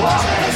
Whoa.